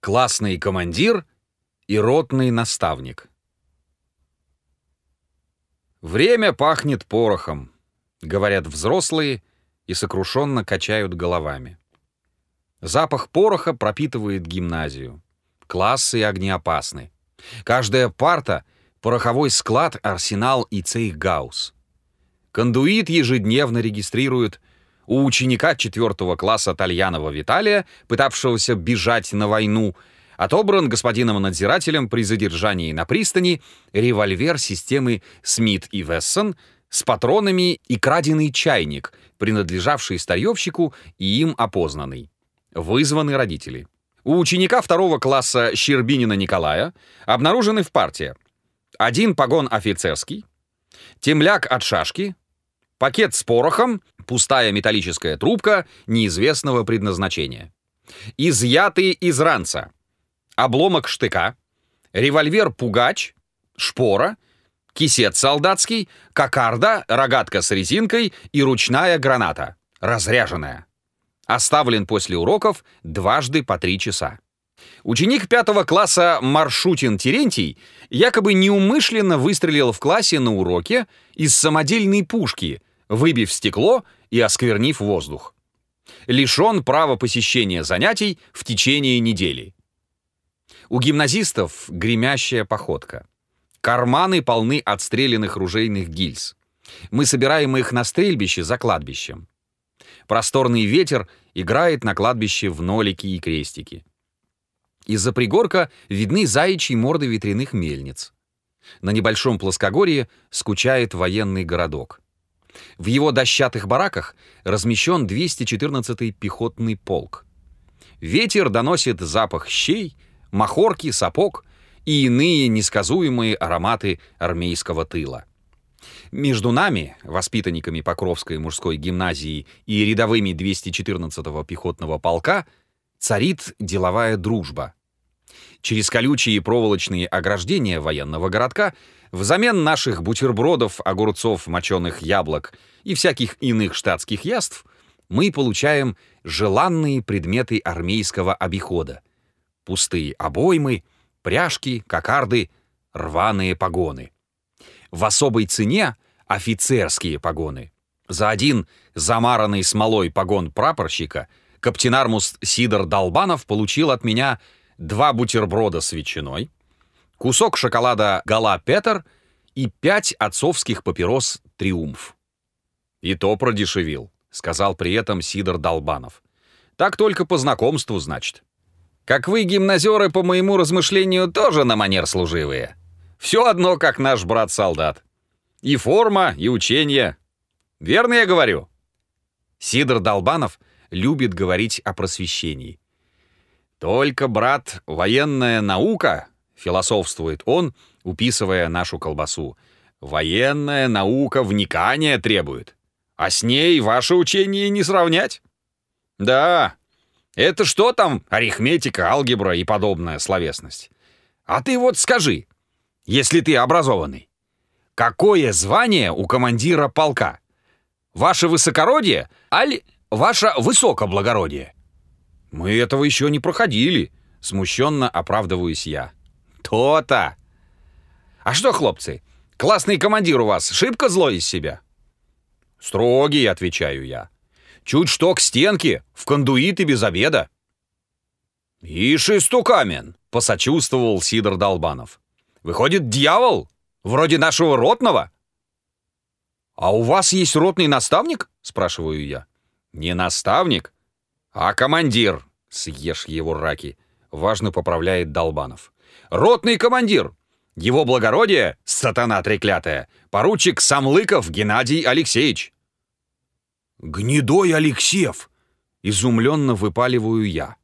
классный командир и ротный наставник. Время пахнет порохом, говорят взрослые и сокрушенно качают головами. Запах пороха пропитывает гимназию. Классы огнеопасны. Каждая парта — пороховой склад, арсенал и цейхгаус. Кондуит ежедневно регистрирует у ученика четвертого класса Тальянова Виталия, пытавшегося бежать на войну, отобран господином надзирателем при задержании на пристани револьвер системы Смит и Вессон с патронами и краденый чайник, принадлежавший старьевщику и им опознанный. Вызваны родители. У ученика второго класса Щербинина Николая обнаружены в партии один погон офицерский, темляк от шашки, пакет с порохом, пустая металлическая трубка неизвестного предназначения. Изъятые из ранца. Обломок штыка, револьвер-пугач, шпора, кисет солдатский, кокарда, рогатка с резинкой и ручная граната, разряженная. Оставлен после уроков дважды по три часа. Ученик пятого класса Маршутин Терентий якобы неумышленно выстрелил в классе на уроке из самодельной пушки, выбив стекло и осквернив воздух. Лишен права посещения занятий в течение недели. У гимназистов гремящая походка. Карманы полны отстрелянных ружейных гильз. Мы собираем их на стрельбище за кладбищем. Просторный ветер играет на кладбище в нолики и крестики. Из-за пригорка видны заячьи морды ветряных мельниц. На небольшом плоскогорье скучает военный городок. В его дощатых бараках размещен 214-й пехотный полк. Ветер доносит запах щей, махорки, сапог и иные несказуемые ароматы армейского тыла. Между нами, воспитанниками Покровской мужской гимназии и рядовыми 214-го пехотного полка, царит деловая дружба. Через колючие проволочные ограждения военного городка взамен наших бутербродов, огурцов, моченых яблок и всяких иных штатских яств мы получаем желанные предметы армейского обихода. Пустые обоймы, пряжки, кокарды, рваные погоны. В особой цене офицерские погоны. За один замаранный смолой погон прапорщика каптенармус Сидор Долбанов получил от меня два бутерброда с ветчиной, кусок шоколада «Гала Петер» и пять отцовских папирос «Триумф». «И то продешевил», — сказал при этом Сидор Долбанов. «Так только по знакомству, значит». «Как вы, гимназеры, по моему размышлению, тоже на манер служивые. Все одно, как наш брат-солдат. И форма, и учение. Верно я говорю?» Сидор Долбанов любит говорить о просвещении. «Только, брат, военная наука», — философствует он, уписывая нашу колбасу, «военная наука вникания требует, а с ней ваше учение не сравнять». «Да, это что там арифметика, алгебра и подобная словесность? А ты вот скажи, если ты образованный, какое звание у командира полка? Ваше высокородие, аль ваше высокоблагородие?» «Мы этого еще не проходили», — смущенно оправдываюсь я. «То-то! А что, хлопцы, классный командир у вас шибко злой из себя?» «Строгий», — отвечаю я. «Чуть что к стенке, в кондуит и без обеда». «Ишь, истукамен», — посочувствовал Сидор Долбанов. «Выходит, дьявол? Вроде нашего ротного?» «А у вас есть ротный наставник?» — спрашиваю я. «Не наставник, «А командир?» — съешь его раки. Важно поправляет Долбанов. «Ротный командир! Его благородие, сатана треклятая, поручик Самлыков Геннадий Алексеевич!» «Гнедой Алексеев!» — изумленно выпаливаю я.